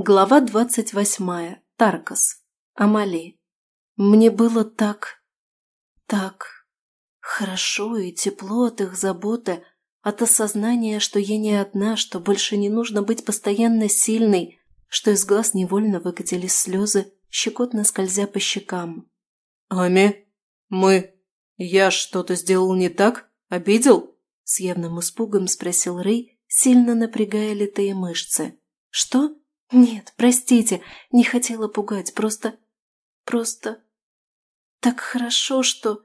Глава двадцать восьмая. Таркас. Амали. Мне было так... так... хорошо и тепло от их заботы, от осознания, что я не одна, что больше не нужно быть постоянно сильной, что из глаз невольно выкатились слезы, щекотно скользя по щекам. «Ами, мы... Я что-то сделал не так? Обидел?» С явным испугом спросил Рэй, сильно напрягая литые мышцы. «Что?» «Нет, простите, не хотела пугать, просто... просто... Так хорошо, что...»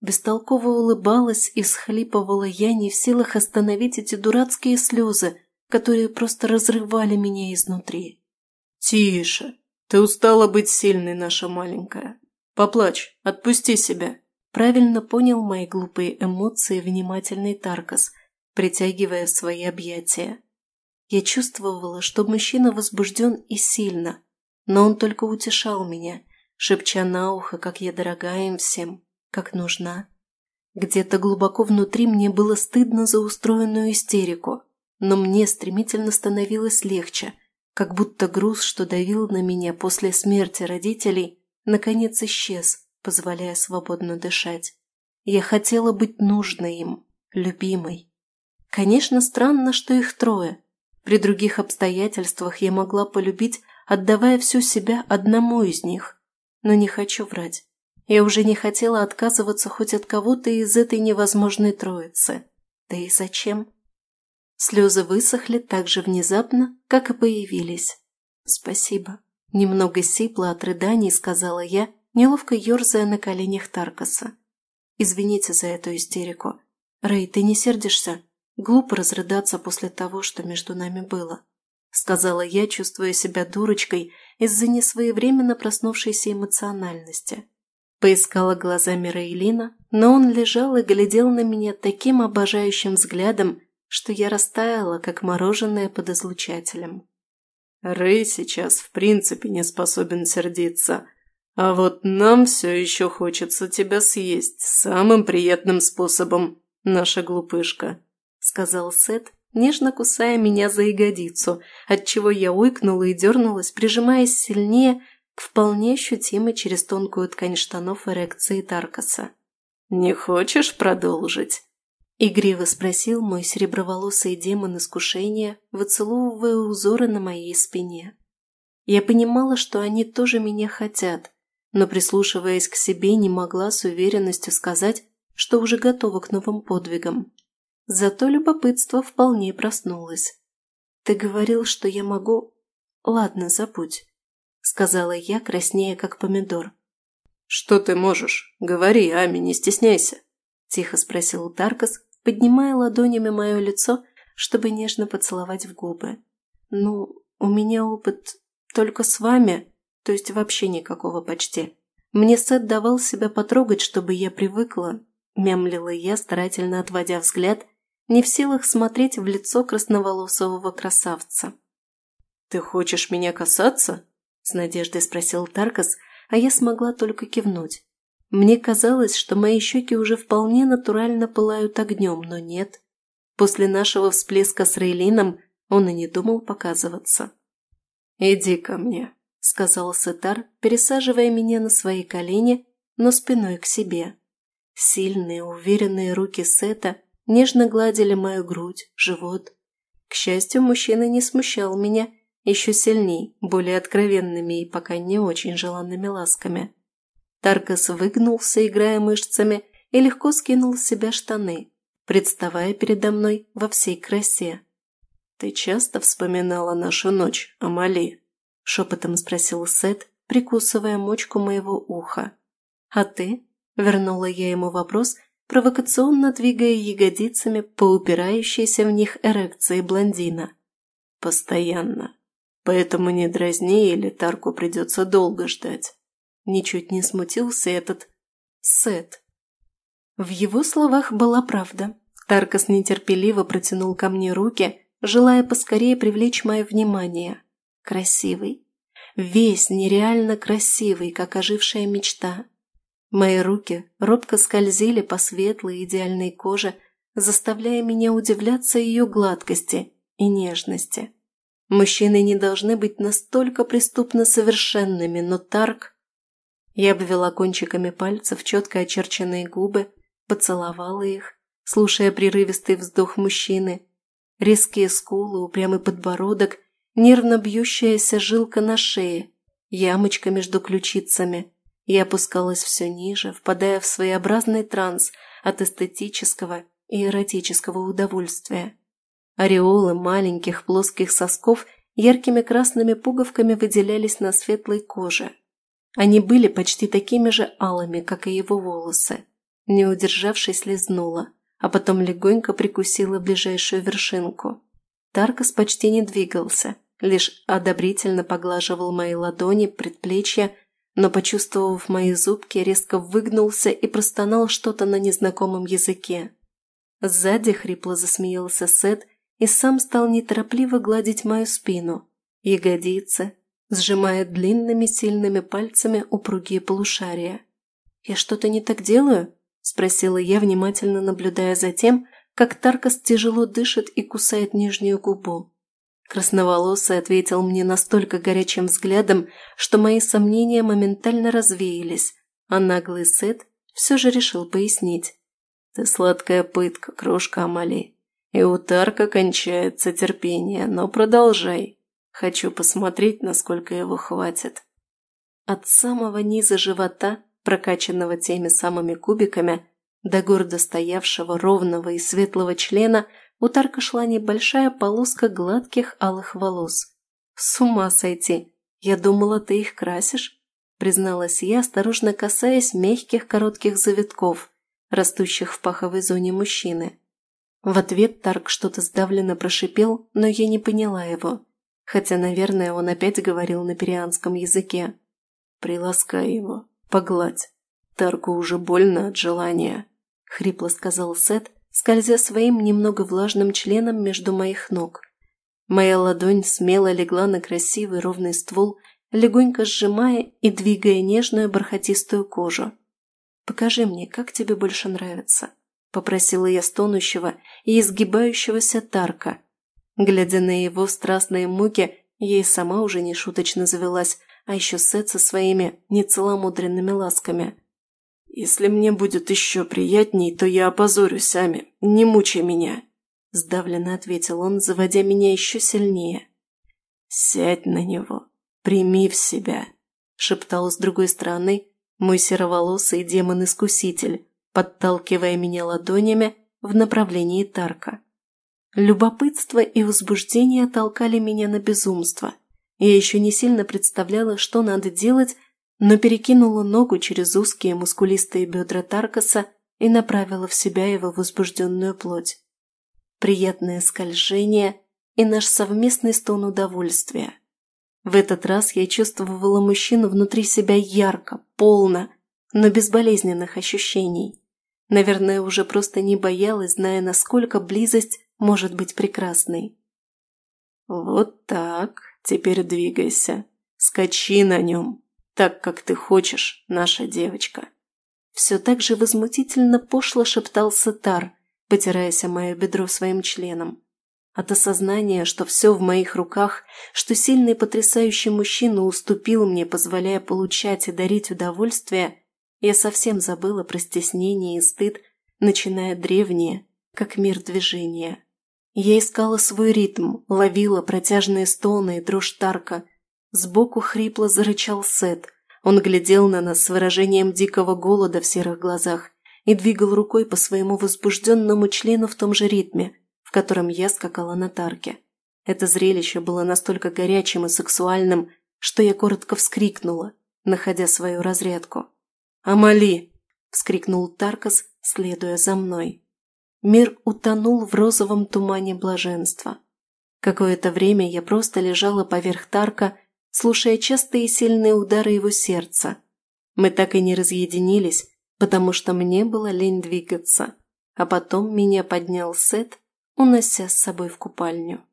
Бестолково улыбалась и схлипывала я, не в силах остановить эти дурацкие слезы, которые просто разрывали меня изнутри. «Тише! Ты устала быть сильной, наша маленькая. Поплачь, отпусти себя!» Правильно понял мои глупые эмоции внимательный Таркас, притягивая в свои объятия. Я чувствовала, что мужчина возбужден и сильно, но он только утешал меня, шепча на ухо, как я дорога им всем, как нужна. Где-то глубоко внутри мне было стыдно за устроенную истерику, но мне стремительно становилось легче, как будто груз, что давил на меня после смерти родителей, наконец исчез, позволяя свободно дышать. Я хотела быть нужной им, любимой. Конечно, странно, что их трое, при других обстоятельствах я могла полюбить, отдавая всю себя одному из них. Но не хочу врать. Я уже не хотела отказываться хоть от кого-то из этой невозможной троицы. Да и зачем? Слезы высохли так же внезапно, как и появились. «Спасибо». Немного сипло от рыданий сказала я, неловко ерзая на коленях Таркаса. «Извините за эту истерику. Рэй, ты не сердишься?» Глупо разрыдаться после того, что между нами было. Сказала я, чувствуя себя дурочкой из-за несвоевременно проснувшейся эмоциональности. Поискала глазами Рейлина, но он лежал и глядел на меня таким обожающим взглядом, что я растаяла, как мороженое под излучателем. Рэй сейчас в принципе не способен сердиться, а вот нам все еще хочется тебя съесть самым приятным способом, наша глупышка сказал Сет, нежно кусая меня за ягодицу, отчего я уйкнула и дернулась, прижимаясь сильнее к вполне ощутимой через тонкую ткань штанов эрекции Таркаса. «Не хочешь продолжить?» Игриво спросил мой сереброволосый демон искушения, выцеловывая узоры на моей спине. Я понимала, что они тоже меня хотят, но, прислушиваясь к себе, не могла с уверенностью сказать, что уже готова к новым подвигам. Зато любопытство вполне проснулось. «Ты говорил, что я могу...» «Ладно, забудь», — сказала я, краснея как помидор. «Что ты можешь? Говори, Ами, не стесняйся», — тихо спросил Таркас, поднимая ладонями мое лицо, чтобы нежно поцеловать в губы. «Ну, у меня опыт только с вами, то есть вообще никакого почти. Мне Сет давал себя потрогать, чтобы я привыкла», — мямлила я, старательно отводя взгляд не в силах смотреть в лицо красноволосого красавца. «Ты хочешь меня касаться?» – с надеждой спросил Таркас, а я смогла только кивнуть. Мне казалось, что мои щеки уже вполне натурально пылают огнем, но нет. После нашего всплеска с Рейлином он и не думал показываться. «Иди ко мне», – сказал Сетар, пересаживая меня на свои колени, но спиной к себе. Сильные, уверенные руки Сета нежно гладили мою грудь, живот. К счастью, мужчина не смущал меня еще сильней, более откровенными и пока не очень желанными ласками. Таркас выгнулся, играя мышцами, и легко скинул с себя штаны, представая передо мной во всей красе. «Ты часто вспоминала нашу ночь, Амали?» – шепотом спросил Сет, прикусывая мочку моего уха. «А ты?» – вернула я ему вопрос, провокационно двигая ягодицами по упирающейся в них эрекции блондина. «Постоянно. Поэтому не дразни, или Тарку придется долго ждать». Ничуть не смутился этот Сет. В его словах была правда. Таркас нетерпеливо протянул ко мне руки, желая поскорее привлечь мое внимание. Красивый. Весь нереально красивый, как ожившая мечта. Мои руки робко скользили по светлой идеальной коже, заставляя меня удивляться ее гладкости и нежности. Мужчины не должны быть настолько преступно совершенными, но Тарк... Я обвела кончиками пальцев четко очерченные губы, поцеловала их, слушая прерывистый вздох мужчины, резкие скулы, упрямый подбородок, нервно бьющаяся жилка на шее, ямочка между ключицами. Я опускалась все ниже, впадая в своеобразный транс от эстетического и эротического удовольствия. Ореолы маленьких плоских сосков яркими красными пуговками выделялись на светлой коже. Они были почти такими же алыми, как и его волосы. Не удержавшись, лизнула, а потом легонько прикусила ближайшую вершинку. Таркас почти не двигался, лишь одобрительно поглаживал мои ладони, предплечья, но, почувствовав мои зубки, резко выгнулся и простонал что-то на незнакомом языке. Сзади хрипло засмеялся Сет и сам стал неторопливо гладить мою спину, ягодицы, сжимая длинными сильными пальцами упругие полушария. «Я что-то не так делаю?» – спросила я, внимательно наблюдая за тем, как Таркас тяжело дышит и кусает нижнюю губу. Красноволосый ответил мне настолько горячим взглядом, что мои сомнения моментально развеялись, а наглый Сет все же решил пояснить. «Ты сладкая пытка, крошка Амали. И у Тарка кончается терпение, но продолжай. Хочу посмотреть, насколько его хватит. От самого низа живота, прокачанного теми самыми кубиками, до гордо стоявшего ровного и светлого члена, у Тарка шла небольшая полоска гладких алых волос. «С ума сойти! Я думала, ты их красишь?» призналась я, осторожно касаясь мягких коротких завитков, растущих в паховой зоне мужчины. В ответ Тарк что-то сдавленно прошипел, но я не поняла его. Хотя, наверное, он опять говорил на перианском языке. «Приласкай его, погладь. Тарку уже больно от желания», — хрипло сказал Сет, скользя своим немного влажным членом между моих ног. Моя ладонь смело легла на красивый ровный ствол, легонько сжимая и двигая нежную бархатистую кожу. «Покажи мне, как тебе больше нравится», попросила я стонущего и изгибающегося Тарка. Глядя на его страстные муки, и сама уже не шуточно завелась, а еще Сет со своими нецеломудренными ласками. «Если мне будет еще приятней, то я опозорюсь сами, не мучай меня», – сдавленно ответил он, заводя меня еще сильнее. «Сядь на него, прими в себя», – шептал с другой стороны мой сероволосый демон-искуситель, подталкивая меня ладонями в направлении Тарка. Любопытство и возбуждение толкали меня на безумство. Я еще не сильно представляла, что надо делать, но перекинула ногу через узкие мускулистые бедра Таркаса и направила в себя его возбужденную плоть. Приятное скольжение и наш совместный стон удовольствия. В этот раз я чувствовала мужчину внутри себя ярко, полно, но без болезненных ощущений. Наверное, уже просто не боялась, зная, насколько близость может быть прекрасной. «Вот так, теперь двигайся. Скачи на нем, так, как ты хочешь, наша девочка». Все так же возмутительно пошло шептал Сатар, потираясь о мое бедро своим членом. От осознания, что все в моих руках, что сильный потрясающий мужчина уступил мне, позволяя получать и дарить удовольствие, я совсем забыла про стеснение и стыд, начиная древнее, как мир движения. Я искала свой ритм, ловила протяжные стоны и дрожь Тарка. Сбоку хрипло зарычал Сет. Он глядел на нас с выражением дикого голода в серых глазах и двигал рукой по своему возбужденному члену в том же ритме, в котором я скакала на Тарке. Это зрелище было настолько горячим и сексуальным, что я коротко вскрикнула, находя свою разрядку. «Амали!» – вскрикнул Таркас, следуя за мной. Мир утонул в розовом тумане блаженства. Какое-то время я просто лежала поверх Тарка, слушая частые сильные удары его сердца. Мы так и не разъединились, потому что мне было лень двигаться. А потом меня поднял Сет, унося с собой в купальню.